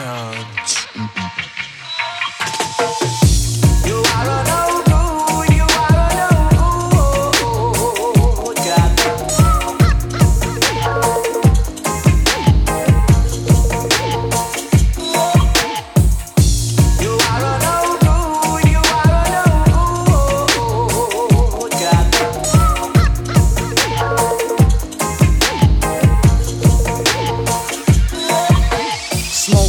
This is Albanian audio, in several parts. uh,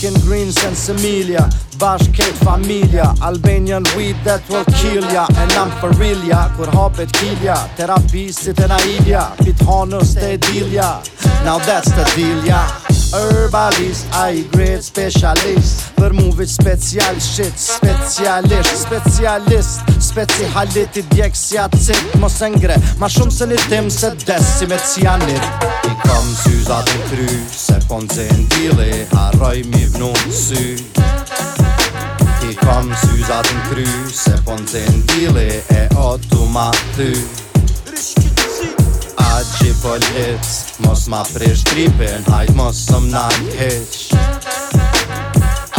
smoking greens and Semilia Bash kejt familja Albanian weed that will kill ya And I'm for real ya Kur hapet kilja Terapisit e naivja Pit honus te edilja Now that's the deal yeah. Herbalist, I grade specialist Për mu vëq special shit Specialist, specialist Speci halit i djek si atësit Mos e ngre, ma shumë se një tim Se desi me cianit I kam syzat i kry Se pon të në dili Haroj mi vnu në sy I kam syzat i kry Se pon të në E o tu ma ty Rishkit si mos ma prish tripin Hajt mos sëm na t'hiq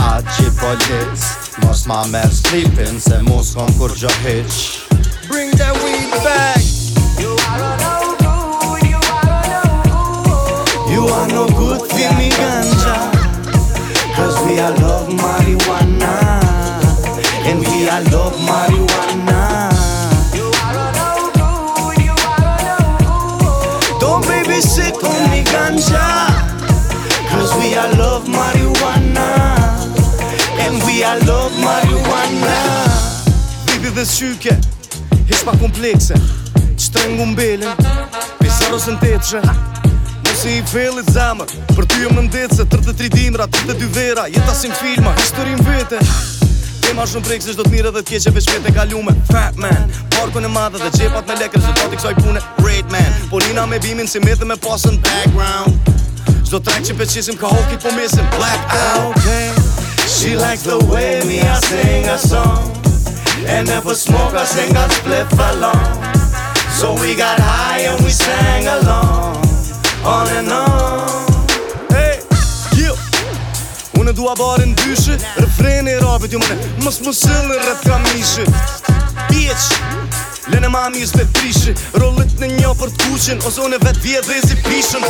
A që polic Mos ma merë stripin Se mos kom kur gjo hiq Bring that weed back You are no good You are no good You me ganja Cause we are love marijuana And we are love marijuana we all love marijuana And we all love marijuana Bibi dhe syke, hish pa komplekse Qëtë rëngu mbelin, pisar ose në teqe i felit zemër, për ty e më ndetëse 33 dimra, 32 vera, jeta si filma, historin vete Ma shumë prekës është do t'mire dhe t'kje veç vete kalume Fat man, parkun e madhe dhe qepat me lek Rezultati kësaj pune, great man Po nina me bimin si me dhe me pasën background Zot trajkë që përqesim ka hokit po Black out Blackout She likes the way me a sing a song And if a smoker sing a split for long So we got high and we sang along On and on Hey, yeah Une du a bërën bëshë Refren e rabit ju mëne Mësë mësëllën rrët ka mishë Bitch Lene mami ju s'betrishë Rollit në një për të kuqën Ose une vetë dje dhe zi pishën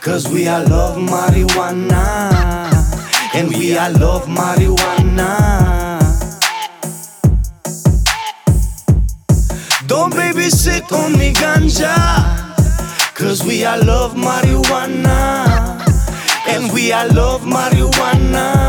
Cause we all love marijuana. And we all love marijuana. Don't babysit on me ganja. Cause we all love marijuana. And we all love marijuana.